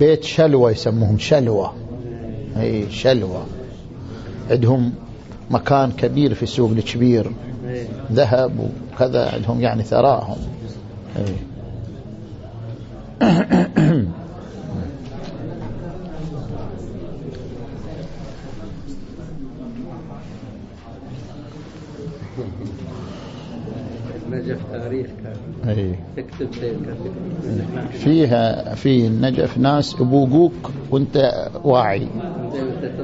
بيت شلوة يسموهم شلوة إي شلوة عندهم مكان كبير في سوق الكبير. ذهب وكذا عندهم يعني ثراهم. إي. فيها في النجف ناس ابوقوك وانت واعي.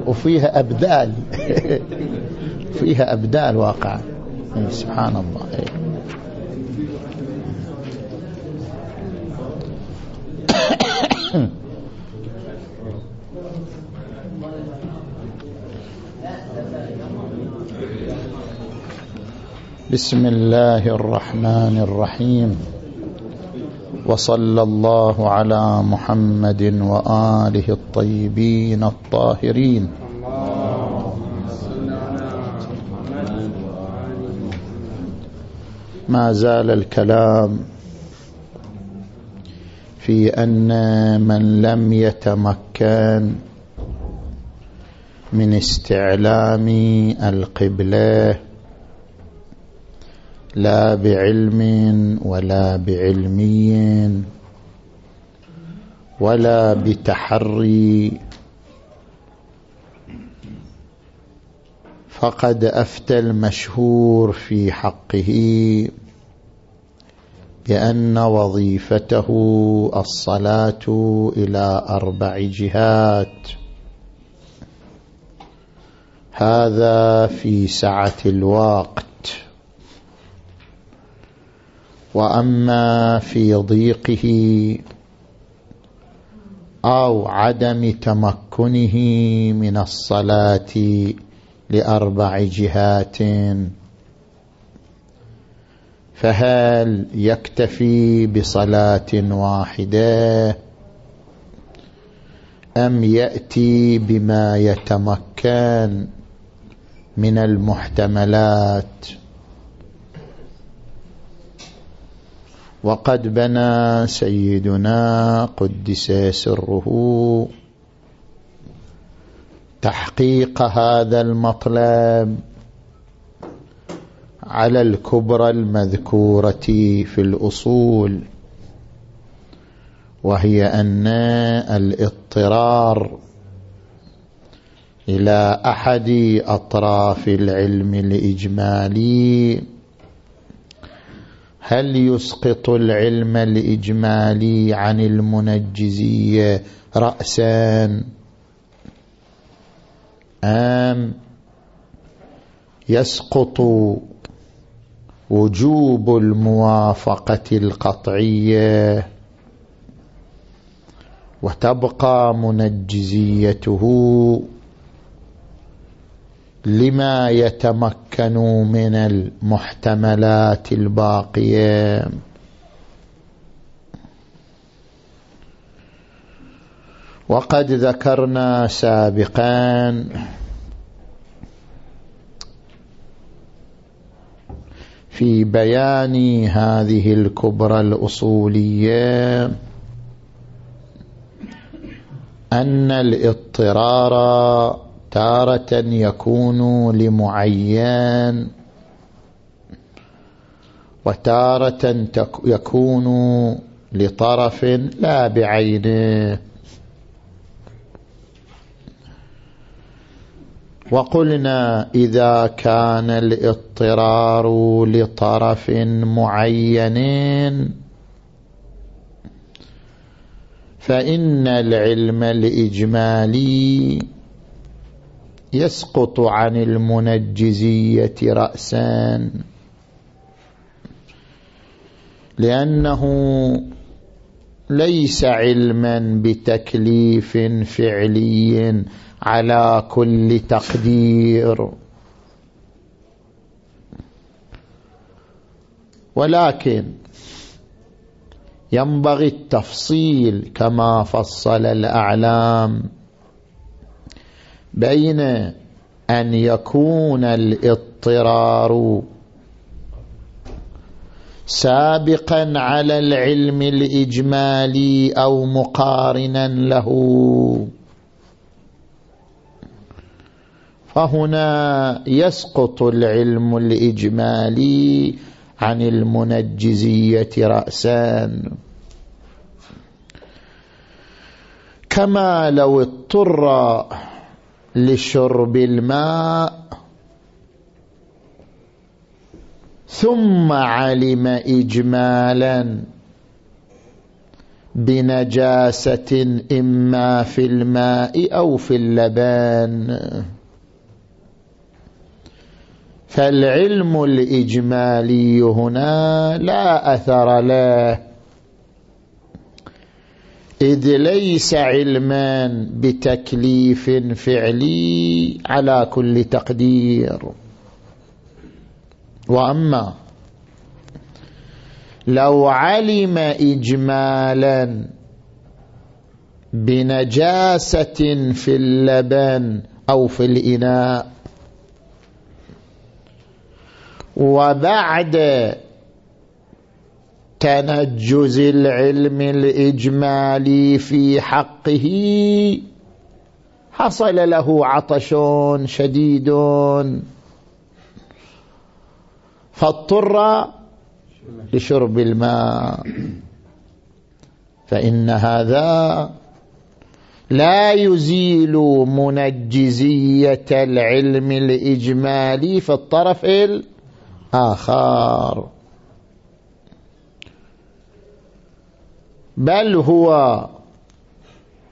وفيها أبدال. فيها أبدال واقع. سبحان الله. أي. بسم الله الرحمن الرحيم. وصلى الله على محمد وآله الطيبين الطاهرين. ما زال الكلام في أن من لم يتمكن من استعلام القبلة لا بعلم ولا بعلمي ولا بتحري. فقد أفتى المشهور في حقه بأن وظيفته الصلاة إلى أربع جهات. هذا في سعة الوقت. وأما في ضيقه أو عدم تمكنه من الصلاة لأربع جهات فهل يكتفي بصلاة واحدة؟ أم يأتي بما يتمكن من المحتملات؟ وقد بنى سيدنا قدس سره. تحقيق هذا المطلب على الكبرى المذكورة في الأصول وهي أن الاضطرار إلى أحد أطراف العلم الإجمالي هل يسقط العلم الإجمالي عن المنجزية رأسا أم. يسقط وجوب الموافقة القطعية وتبقى منجزيته لما يتمكن من المحتملات الباقية. وقد ذكرنا سابقا في بيان هذه الكبرى الأصولية أن الاضطرار تارة يكون لمعين. وتارة يكون لطرف لا بعينه وقلنا إذا كان الاضطرار لطرف معين فإن العلم الإجمالي يسقط عن المنجزية رأسا لأنه ليس علما بتكليف فعلي على كل تقدير. ولكن ينبغي التفصيل كما فصل الأعلام. بين أن يكون الاضطرار سابقا على العلم الإجمالي أو مقارنا له. فهنا يسقط العلم الإجمالي عن المنجزية رأسا. كما لو اضطر لشرب الماء. ثم علم إجمالا بنجاسة إما في الماء أو في اللبان. فالعلم الإجمالي هنا لا أثر له. إذ ليس علما بتكليف فعلي على كل تقدير. وأما لو علم إجمالا بنجاسة في اللبن أو في الإناء. وبعد تنجز العلم الإجمالي في حقه. حصل له عطش شديد. فاضطر لشرب الماء. فإن هذا لا يزيل منجزية العلم الإجمالي في الطرف الآخر. بل هو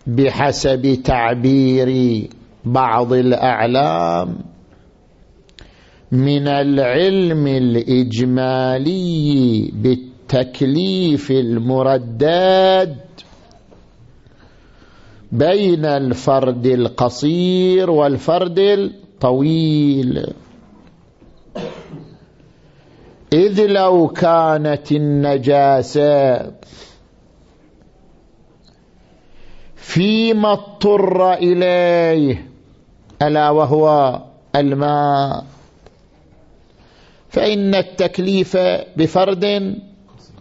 بحسب تعبير بعض الأعلام من العلم الإجمالي بالتكليف المردد بين الفرد القصير والفرد الطويل. إذ لو كانت النجاسة فيما اضطر إليه ألا وهو الماء. فإن التكليف بفرد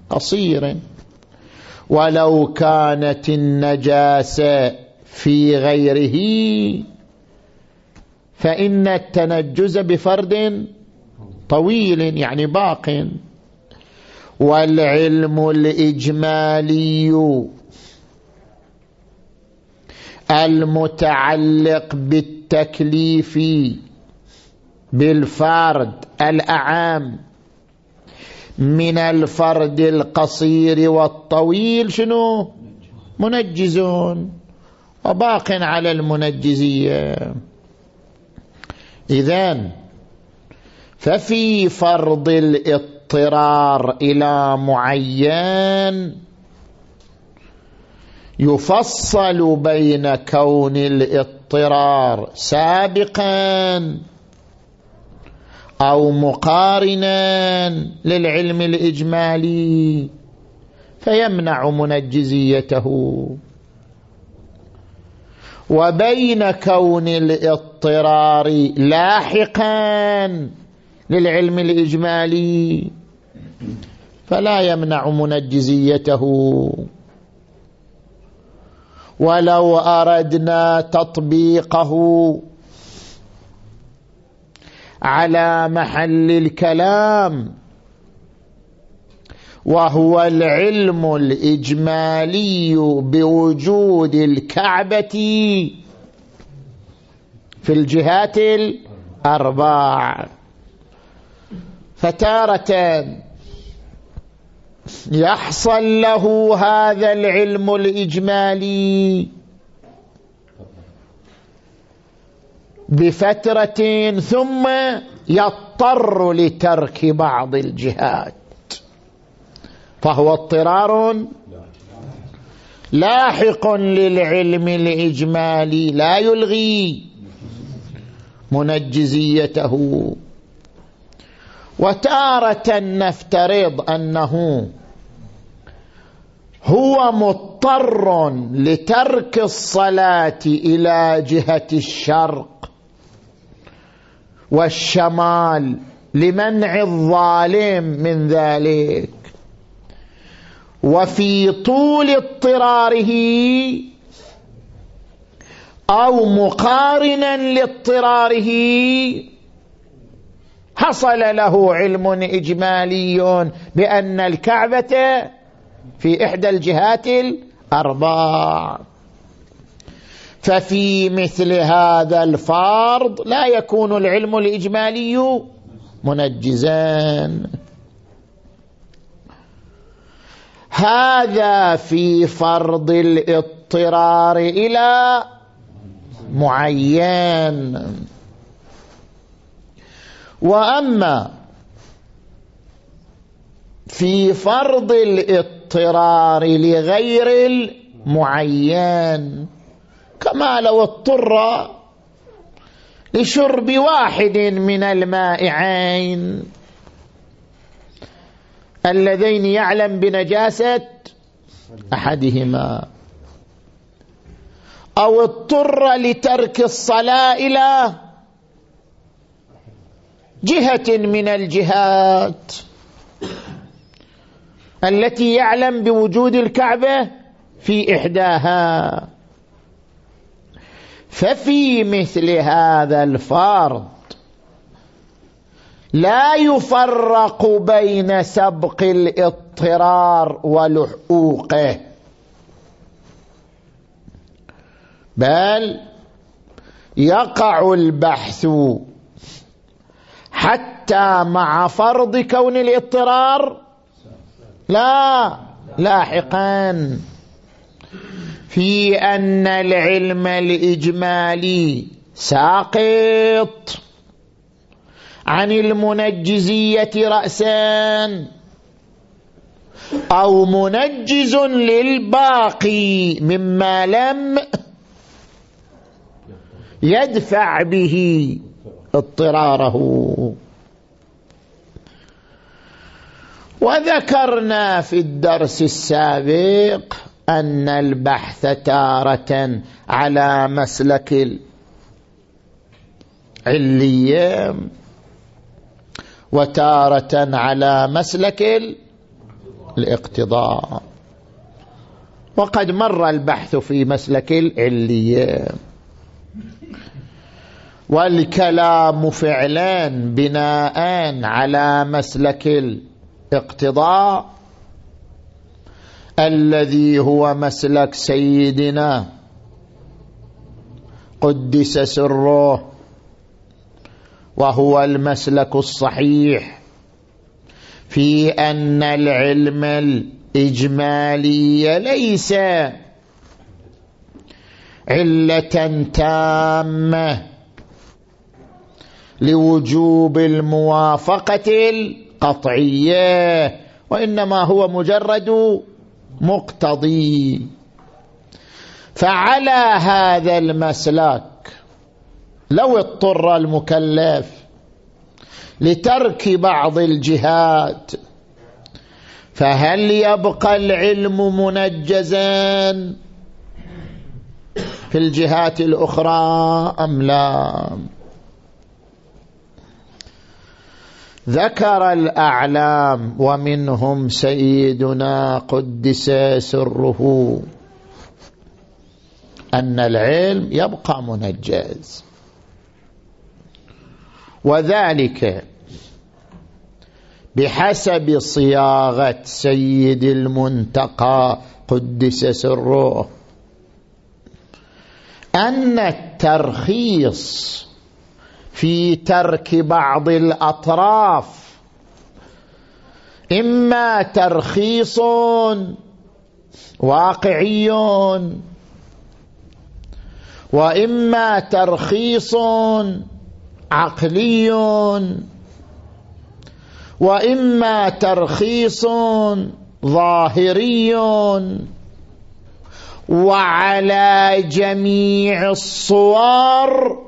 قصير. ولو كانت النجاسة في غيره فإن التنجز بفرد طويل يعني باق. والعلم الإجمالي المتعلق بالتكليف بالفرد الأعام من الفرد القصير والطويل شنو؟ منجزون. وباق على المنجزية. إذن ففي فرض الاضطرار إلى معين يفصل بين كون الاضطرار سابقا أو مقارنا للعلم الإجمالي فيمنع منجزيته. وبين كون الاضطرار لاحقا للعلم الإجمالي فلا يمنع منجزيته. ولو أردنا تطبيقه على محل الكلام وهو العلم الإجمالي بوجود الكعبة في الجهات الأربع. فتارة يحصل له هذا العلم الإجمالي بفترة ثم يضطر لترك بعض الجهات. فهو اضطرار لاحق للعلم الإجمالي لا يلغي منجزيته. وتارة نفترض أنه هو مضطر لترك الصلاة إلى جهة الشرق والشمال لمنع الظالم من ذلك. وفي طول اضطراره أو مقارنا لاضطراره حصل له علم إجمالي بأن الكعبة في إحدى الجهات الأربع. ففي مثل هذا الفرض لا يكون العلم الإجمالي منجزا. هذا في فرض الاضطرار إلى معين. وأما في فرض الاضطرار لغير المعين كما لو اضطر لشرب واحد من المائعين اللذين يعلم بنجاسة أحدهما. أو اضطر لترك الصلاة إلى جهة من الجهات التي يعلم بوجود الكعبة في إحداها. ففي مثل هذا الفرض لا يفرق بين سبق الاضطرار ولحوقه بل يقع البحث حتى مع فرض كون الاضطرار. لا لاحقا. في أن العلم الإجمالي ساقط عن المنجزية رأسا أو منجز للباقي مما لم يدفع به اضطراره. وذكرنا في الدرس السابق أن البحث تارة على مسلك العلية وتارة على مسلك الاقتضاء. وقد مر البحث في مسلك العلية. والكلام فعلا بناء على مسلك الاقتضاء الذي هو مسلك سيدنا. قدس سره وهو المسلك الصحيح في أن العلم الإجمالي ليس علة تامة. لوجوب الموافقة القطعية وإنما هو مجرد مقتضي. فعلى هذا المسلك لو اضطر المكلف لترك بعض الجهات فهل يبقى العلم منجزا في الجهات الأخرى أم لا؟ ذكر الأعلام ومنهم سيدنا قدس سره أن العلم يبقى منجز. وذلك بحسب صياغة سيد المنتقى قدس سره أن الترخيص في ترك بعض الأطراف. إما ترخيص واقعي وإما ترخيص عقلي وإما ترخيص ظاهري. وعلى جميع الصور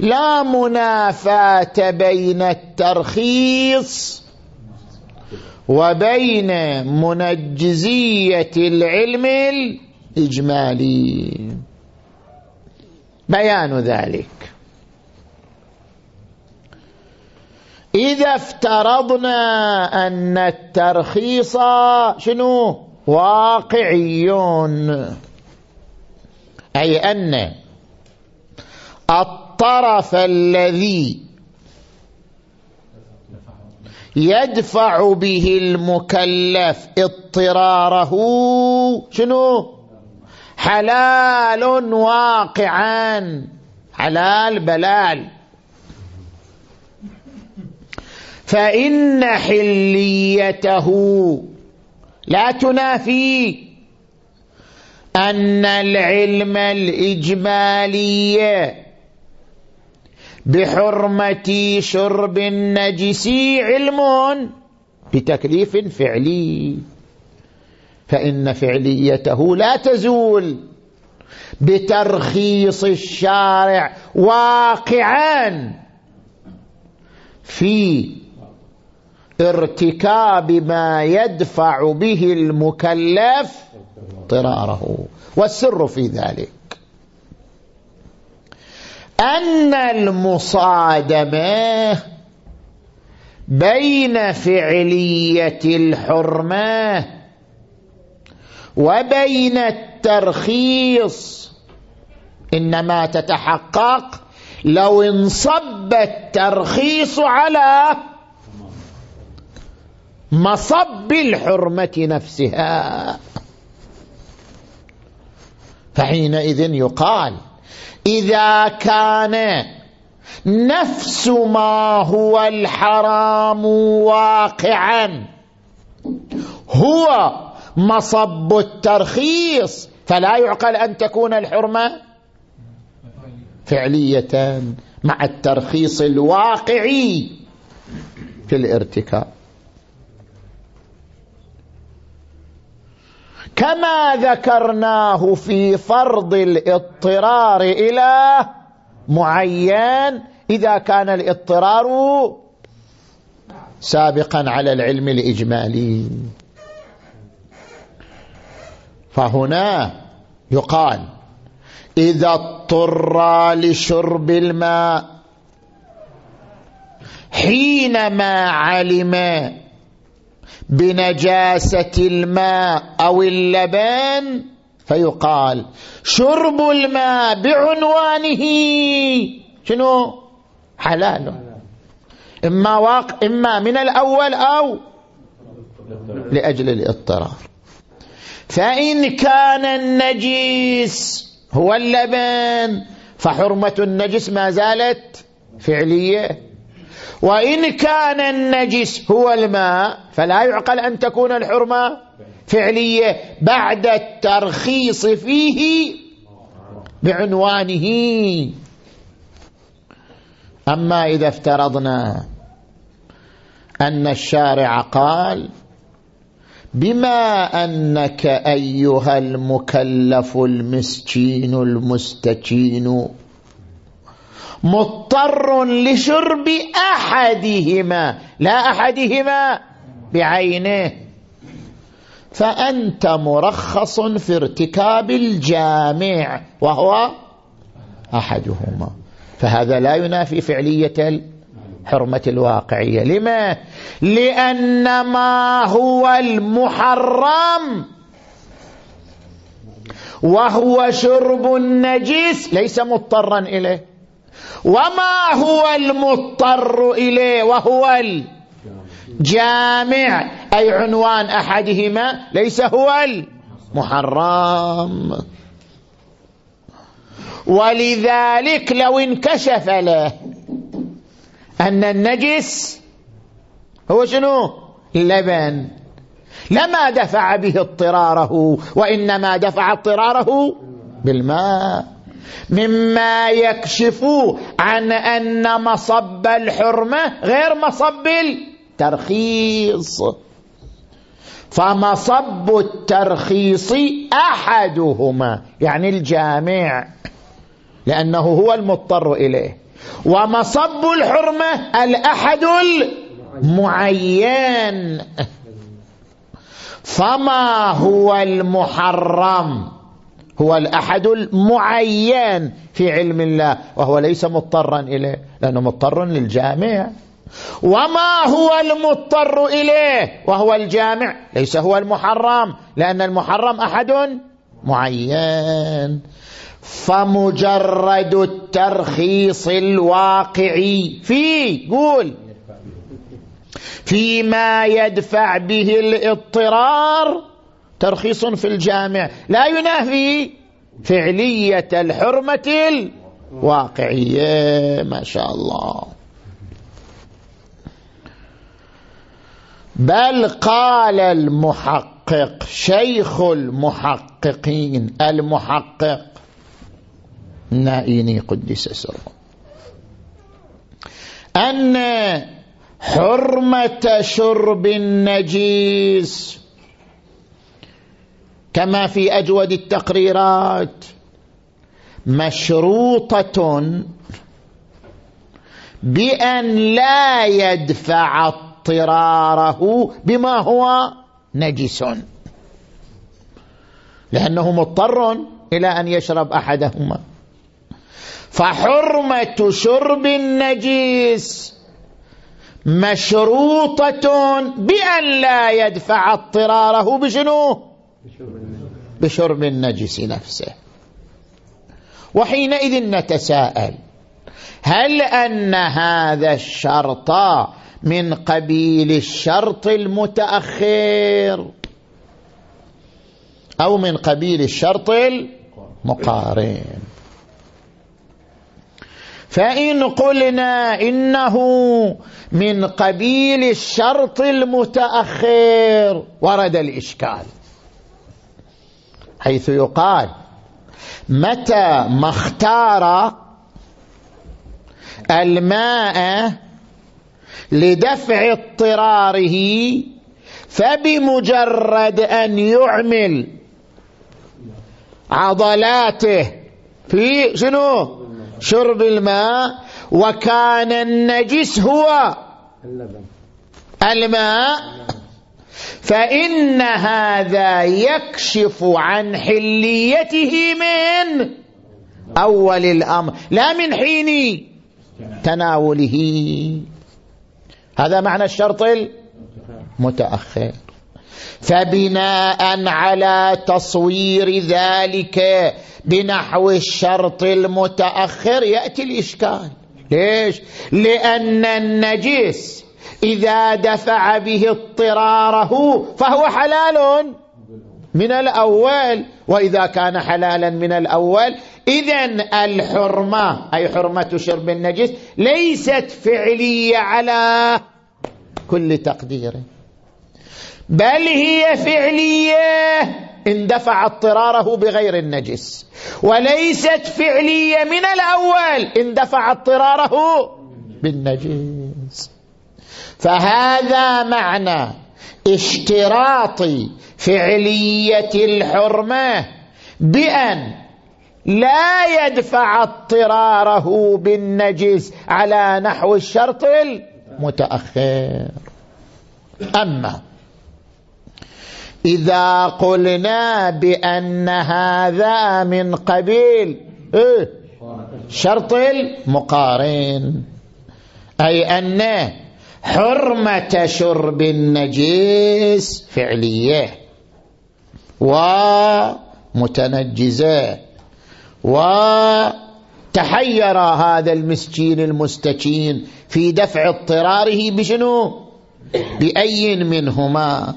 لا منافاة بين الترخيص وبين منجزية العلم الإجمالي. بيان ذلك. إذا افترضنا أن الترخيص شنو؟ واقعيون أي أن الطرف الذي يدفع به المكلف اضطراره شنو؟ حلال واقعا. حلال بلال. فإن حليته لا تنافي أن العلم الإجمالي بحرمة شرب النجس علم بتكليف فعلي. فإن فعليته لا تزول بترخيص الشارع واقعا في ارتكاب ما يدفع به المكلف اضطراره. والسر في ذلك أن المصادمة بين فعلية الحرمة وبين الترخيص. إنما تتحقق لو انصب الترخيص على مصب الحرمة نفسها. فحينئذ يقال إذا كان نفس ما هو الحرام واقعا هو مصب الترخيص فلا يعقل أن تكون الحرمة فعلية مع الترخيص الواقعي في الارتكاب. كما ذكرناه في فرض الاضطرار إلى معين إذا كان الاضطرار سابقا على العلم الإجمالي. فهنا يقال إذا اضطر لشرب الماء حينما علم بنجاسة الماء أو اللبن فيقال شرب الماء بعنوانه. شنو؟ حلال. إما, واقع إما من الأول أو لأجل الاضطرار. فإن كان النجيس هو اللبن فحرمة النجس ما زالت فعلية. وإن كان النجس هو الماء فلا يعقل أن تكون الحرمة فعلية بعد الترخيص فيه بعنوانه. أما إذا افترضنا أن الشارع قال بما أنك أيها المكلف المسكين المستكين مضطر لشرب أحدهما لا أحدهما بعينه. فأنت مرخص في ارتكاب الجامع وهو أحدهما. فهذا لا ينافي فعلية الحرمة الواقعية. لما؟ لأن ما هو المحرم وهو شرب النجس ليس مضطرا إليه. وما هو المضطر إليه وهو الجامع أي عنوان أحدهما ليس هو المحرم ولذلك لو انكشف له أن النجس هو شنو؟ اللبن لما دفع به اضطراره وإنما دفع اضطراره بالماء. مما يكشف عن أن مصب الحرمة غير مصب الترخيص. فمصب الترخيص أحدهما يعني الجامع لأنه هو المضطر إليه. ومصب الحرمة الأحد المعين. فما هو المحرم؟ هو الأحد المعين في علم الله وهو ليس مضطرا إليه لأنه مضطر للجامع. وما هو المضطر إليه؟ وهو الجامع ليس هو المحرم لأن المحرم أحد معين. فمجرد الترخيص الواقعي في قول فيما يدفع به الاضطرار ترخيص في الجامع. لا ينافي فعلية الحرمة الواقعية. ما شاء الله. بل قال المحقق شيخ المحققين المحقق نائيني قدس سره. أن حرمة شرب النجيس كما في أجود التقريرات مشروطة بأن لا يدفع اضطراره بما هو نجس. لأنه مضطر إلى أن يشرب أحدهما. فحرمة شرب النجيس مشروطة بأن لا يدفع اضطراره بشنو بشرب النجس نفسه. وحينئذ نتساءل هل أن هذا الشرط من قبيل الشرط المتأخر؟ أو من قبيل الشرط المقارن؟ فإن قلنا إنه من قبيل الشرط المتأخر ورد الإشكال. حيث يقال متى ما اختار الماء لدفع اضطراره فبمجرد أن يعمل عضلاته في شنو؟ شرب الماء وكان النجس هو الماء. فإن هذا يكشف عن حليته من أول الأمر لا من حين تناوله. هذا معنى الشرط المتأخر. فبناء على تصوير ذلك بنحو الشرط المتأخر يأتي الإشكال. ليش؟ لأن النجس إذا دفع به اضطراره فهو حلال. من الأول. وإذا كان حلالا من الأول. إذا الحرمة أي حرمة شرب النجس ليست فعلية على كل تقدير. بل هي فعلية إن دفع اضطراره بغير النجس. وليست فعلية من الأول إن دفع اضطراره بالنجس. فهذا معنى اشتراط فعلية الحرمة بأن لا يدفع اضطراره بالنجس على نحو الشرط المتأخر. أما إذا قلنا بأن هذا من قبيل إيه؟ شرط المقارن أي أن حرمة شرب النجيس فعلية ومتنجزة وتحير هذا المسكين المستكين في دفع اضطراره بشنو؟ بأي منهما؟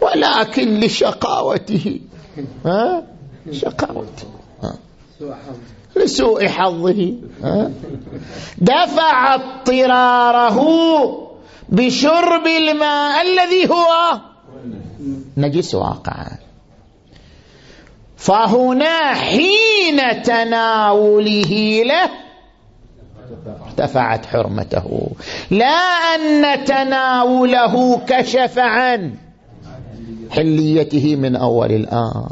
ولكن لشقاوته. ها؟ شقاوته. ها؟ لسوء حظه. دفع اضطراره بشرب الماء الذي هو نجس واقعا فهنا حين تناوله له ارتفعت حرمته. لا أن تناوله كشف عن حليته من أول الأمر.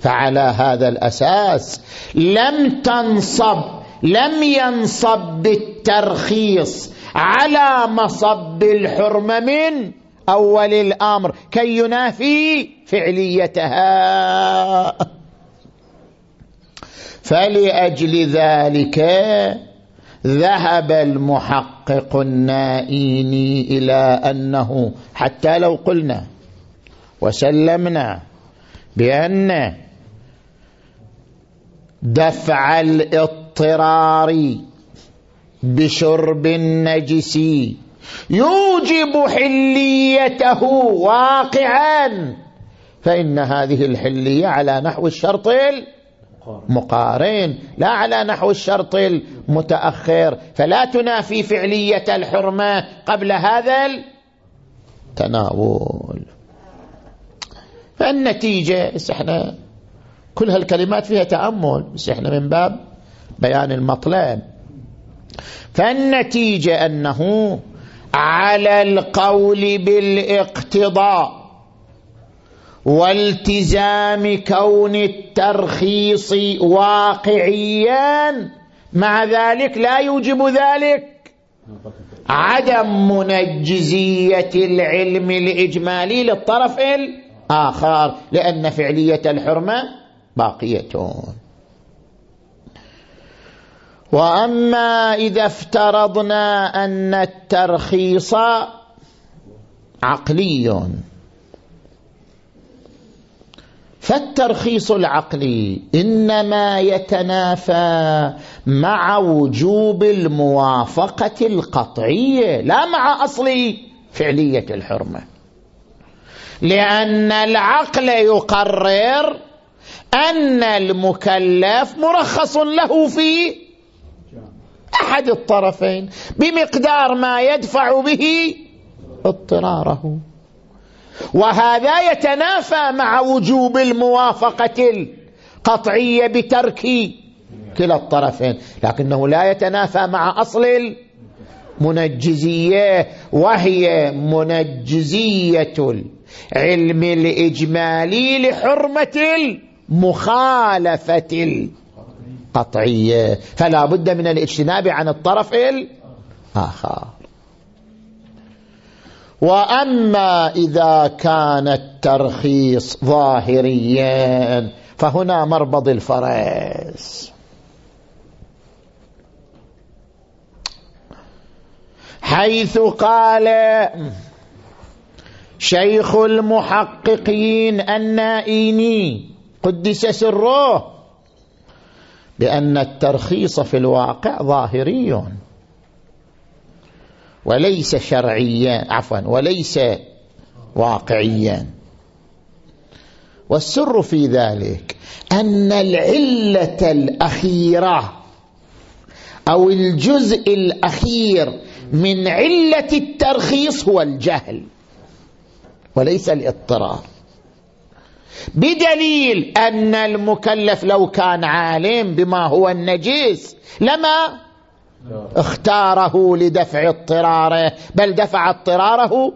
فعلى هذا الأساس لم تنصب لم ينصب بالترخيص على مصب الحرمة من أول الأمر كي ينافي فعليتها. فلأجل ذلك ذهب المحقق النائيني إلى أنه حتى لو قلنا وسلمنا بأن دفع الاضطرار بشرب النجس. يوجب حليته واقعا. فإن هذه الحلية على نحو الشرط المقارن لا على نحو الشرط المتأخر. فلا تنافي فعلية الحرمة قبل هذا التناول. فالنتيجة إحنا كل هالكلمات فيها تأمل. بس إحنا من باب بيان المطلب. فالنتيجة أنه على القول بالاقتضاء والتزام كون الترخيص واقعيا مع ذلك لا يوجب ذلك عدم منجزية العلم الإجمالي للطرف الآخر لأن فعلية الحرمة باقية. وأما إذا افترضنا أن الترخيص عقلي. فالترخيص العقلي إنما يتنافى مع وجوب الموافقة القطعية لا مع أصل فعلية الحرمة. لأن العقل يقرر أن المكلف مرخص له في أحد الطرفين بمقدار ما يدفع به اضطراره. وهذا يتنافى مع وجوب الموافقة القطعية بترك كلا الطرفين لكنه لا يتنافى مع أصل المنجزية وهي منجزية العلم الإجمالي لحرمة المخالفة القطعية فلا بد من الاجتناب عن الطرف الآخر وأما إذا كان الترخيص ظاهريا فهنا مربض الفرس. حيث قال شيخ المحققين النائيني قدس سره. بأن الترخيص في الواقع ظاهري. وليس شرعيا عفوا وليس واقعيا. والسر في ذلك أن العلة الأخيرة أو الجزء الأخير من علة الترخيص هو الجهل وليس الإضطرار. بدليل أن المكلف لو كان عالم بما هو النجيس لما اختاره لدفع اضطراره بل دفع اضطراره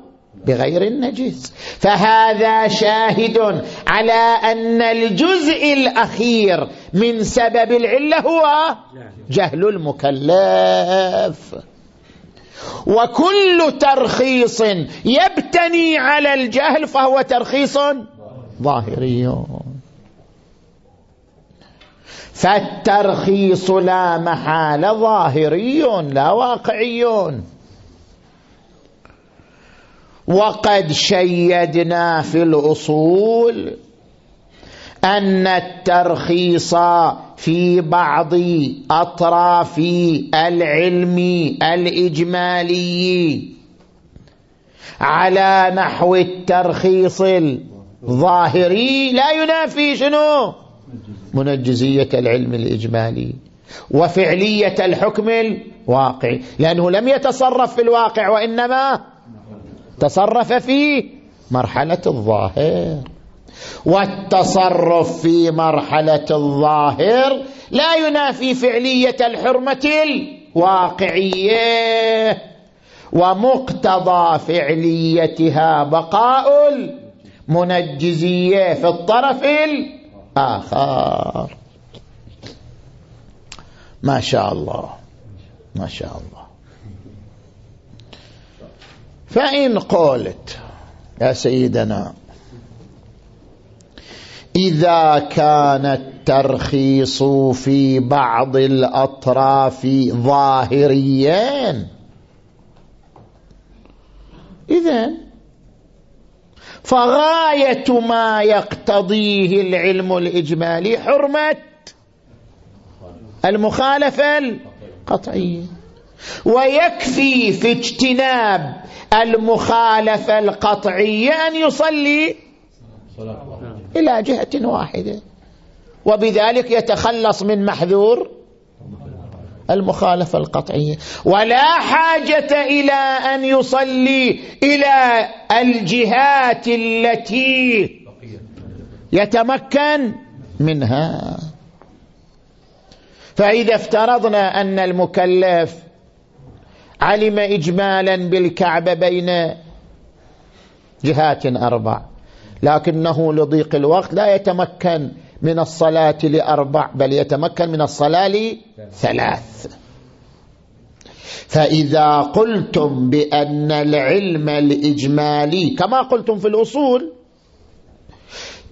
بغير النجس فهذا شاهد على أن الجزء الأخير من سبب العلة هو جهل المكلف. وكل ترخيص يبتني على الجهل فهو ترخيص ظاهري. فالترخيص لا محال ظاهري لا واقعي. وقد شيدنا في الأصول أن الترخيص في بعض أطراف العلم الإجمالي على نحو الترخيص الظاهري لا ينافي شنو؟ منجزية العلم الإجمالي. وفعلية الحكم الواقعي. لأنه لم يتصرف في الواقع وإنما تصرف في مرحلة الظاهر. والتصرف في مرحلة الظاهر لا ينافي فعلية الحرمة الواقعية. ومقتضى فعليتها بقاء المنجزية في الطرف الآخر. ما شاء الله. ما شاء الله. فإن قلت يا سيدنا إذا كان الترخيص في بعض الأطراف ظاهريا إذا فغاية ما يقتضيه العلم الإجمالي حرمة المخالفة القطعية ويكفي في اجتناب المخالفة القطعية أن يصلي إلى جهة واحدة وبذلك يتخلص من محذور المخالفة القطعية. ولا حاجة إلى أن يصلي إلى الجهات التي يتمكن منها. فإذا افترضنا أن المكلف علم إجمالا بالكعبة بين جهات أربع لكنه لضيق الوقت لا يتمكن من الصلاة لأربع بل يتمكن من الصلاة لثلاث. فإذا قلتم بأن العلم الإجمالي كما قلتم في الأصول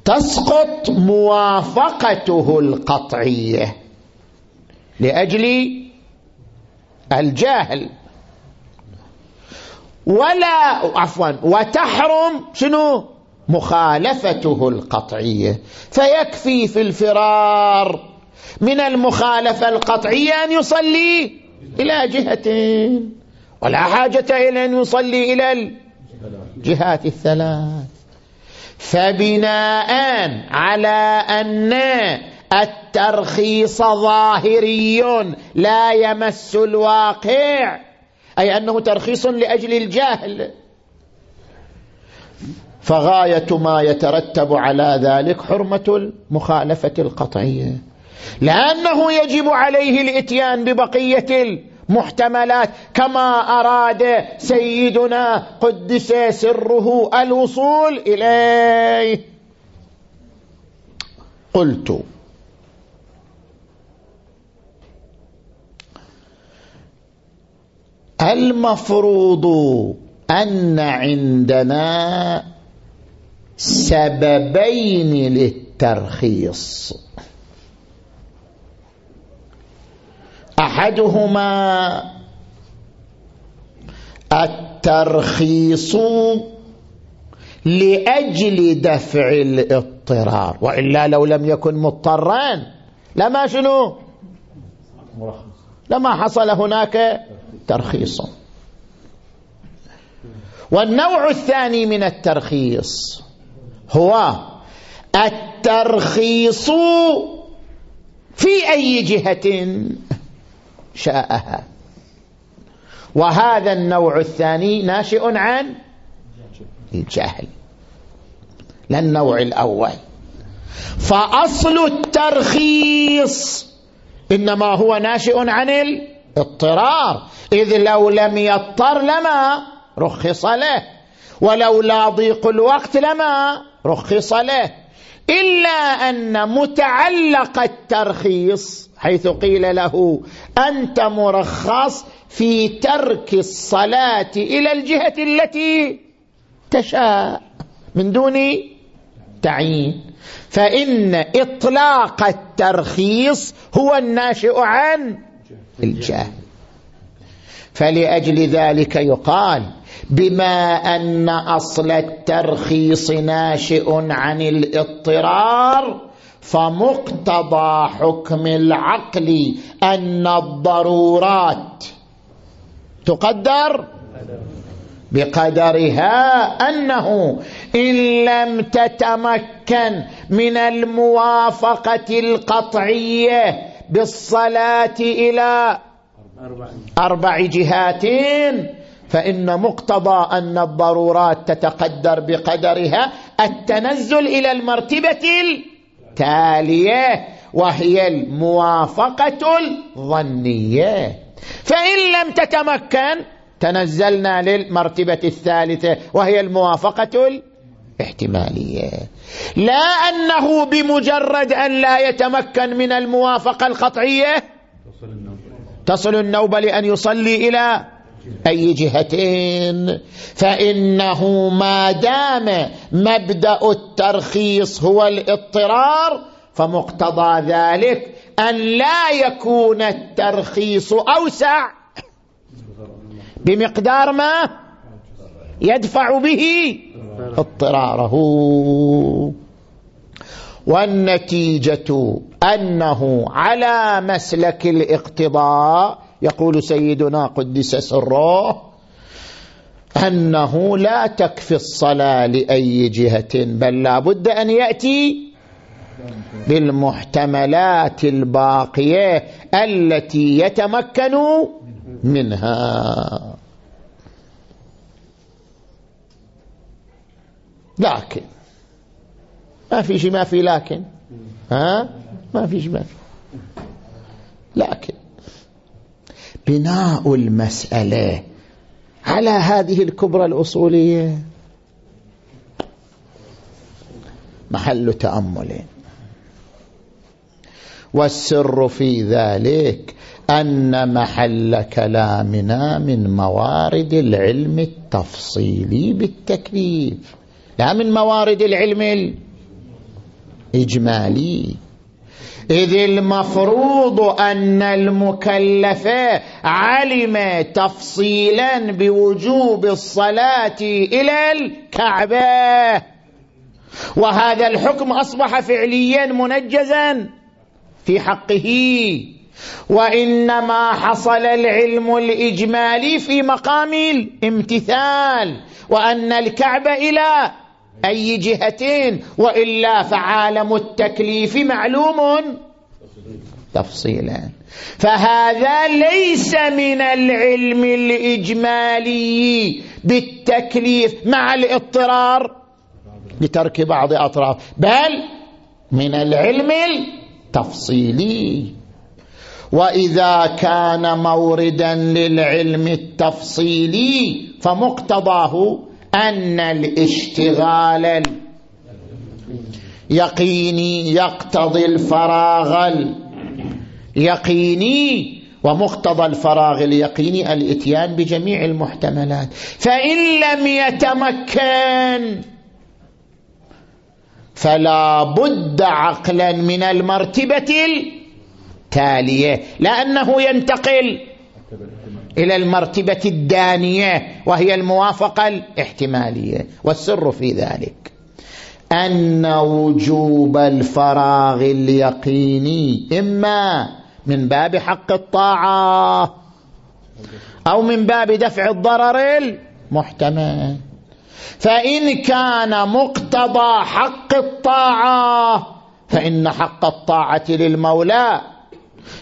تسقط موافقته القطعية لأجل الجاهل ولا عفوا وتحرم شنو؟ مخالفته القطعية. فيكفي في الفرار من المخالفة القطعية أن يصلي إلى جهتين ولا حاجة إلى أن يصلي إلى الجهات الثلاث. فبناء على أن الترخيص ظاهري لا يمس الواقع أي أنه ترخيص لأجل الجاهل فغاية ما يترتب على ذلك حرمة المخالفة القطعية. لأنه يجب عليه الإتيان ببقية المحتملات كما أراد سيدنا قدس سره الوصول إليه. قلت المفروض أن عندنا سببين للترخيص. أحدهما الترخيص لأجل دفع الاضطرار وإلا لو لم يكن مضطرا لما شنو؟ لما حصل هناك ترخيص. والنوع الثاني من الترخيص هو الترخيص في أي جهة شاءها. وهذا النوع الثاني ناشئ عن الجهل لا النوع الأول. فأصل الترخيص إنما هو ناشئ عن الاضطرار. إذ لو لم يضطر لما رخص له ولولا ضيق الوقت لما رخص له إلا أن متعلق الترخيص حيث قيل له أنت مرخص في ترك الصلاة إلى الجهة التي تشاء من دون تعيين. فإن إطلاق الترخيص هو الناشئ عن الجهل. فلأجل ذلك يقال بما أن أصل الترخيص ناشئ عن الاضطرار فمقتضى حكم العقل أن الضرورات تقدر بقدرها أنه إن لم تتمكن من الموافقة القطعية بالصلاة إلى أربع جهات فإن مقتضى أن الضرورات تتقدر بقدرها التنزل إلى المرتبة التالية وهي الموافقة الظنية. فإن لم تتمكن تنزلنا للمرتبة الثالثة وهي الموافقة الاحتمالية. لا أنه بمجرد أن لا يتمكن من الموافقة القطعية تصل النوبة. لأن يصلي إلى أي جهتين. فإنه ما دام مبدأ الترخيص هو الاضطرار فمقتضى ذلك أن لا يكون الترخيص أوسع. بمقدار ما يدفع به اضطراره. والنتيجة أنه على مسلك الاقتضاء يقول سيدنا قدس سره أنه لا تكفي الصلاة لأي جهة بل لا بد أن يأتي بالمحتملات الباقية التي يتمكن منها. لكن ما في شيء ما في لكن. ها؟ ما في شيء ما في. لكن بناء المسألة. على هذه الكبرى الأصولية. محل تأمل. والسر في ذلك أن محل كلامنا من موارد العلم التفصيلي بالتكليف لا من موارد العلم الإجمالي. إذ المفروض أن المكلف علم تفصيلا بوجوب الصلاة إلى الكعبة. وهذا الحكم أصبح فعليا منجزا في حقه. وإنما حصل العلم الإجمالي في مقام الامتثال وأن الكعبة إلى أي جهتين وإلا فعالم التكليف معلوم. تفصيلا. فهذا ليس من العلم الإجمالي بالتكليف مع الاضطرار لترك بعض أطراف بل من العلم التفصيلي. وإذا كان موردا للعلم التفصيلي فمقتضاه أن الاشتغال اليقيني يقتضي الفراغ اليقيني ومقتضى الفراغ اليقيني الاتيان بجميع المحتملات. فإن لم يتمكن فلا بد عقلا من المرتبة التالية لأنه ينتقل إلى المرتبة الدانية وهي الموافقة الاحتمالية. والسر في ذلك أن وجوب الفراغ اليقيني إما من باب حق الطاعة أو من باب دفع الضرر المحتمل. فإن كان مقتضى حق الطاعة فإن حق الطاعة للمولى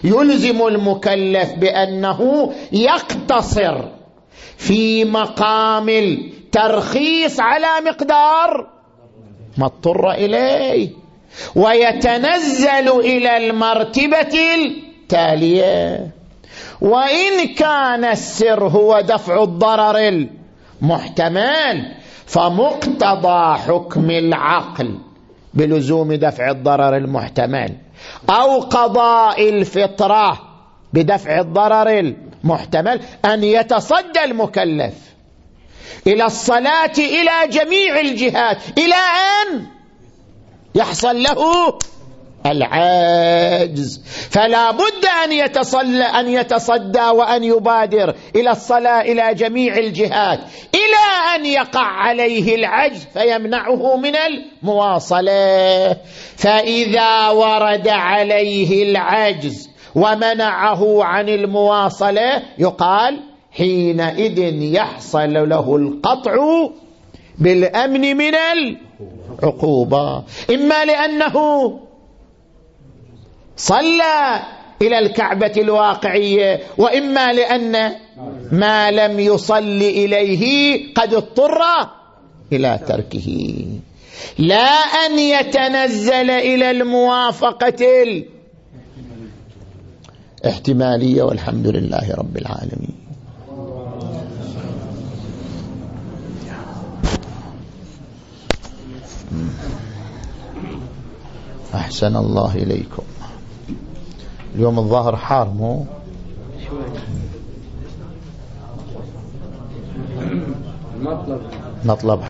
يلزم المكلف بأنه يقتصر في مقام الترخيص على مقدار ما اضطر إليه ويتنزل إلى المرتبة التالية. وإن كان السر هو دفع الضرر المحتمل فمقتضى حكم العقل بلزوم دفع الضرر المحتمل. أو قضاء الفطرة بدفع الضرر المحتمل أن يتصدى المكلف إلى الصلاة إلى جميع الجهات إلى أن يحصل له العجز فلا بد أن يتصلى أن يتصدى وأن يبادر إلى الصلاة إلى جميع الجهات إلى أن يقع عليه العجز فيمنعه من المواصلة. فإذا ورد عليه العجز ومنعه عن المواصلة يقال حينئذ يحصل له القطع بالأمن من العقوبة. إما لأنه صلى إلى الكعبة الواقعية وإما لأن ما لم يصل إليه قد اضطر إلى تركه. لا أن يتنزل إلى الموافقة الاحتمالية والحمد لله رب العالمين. أحسن الله إليكم. اليوم الظاهر حار مو؟ مطلب.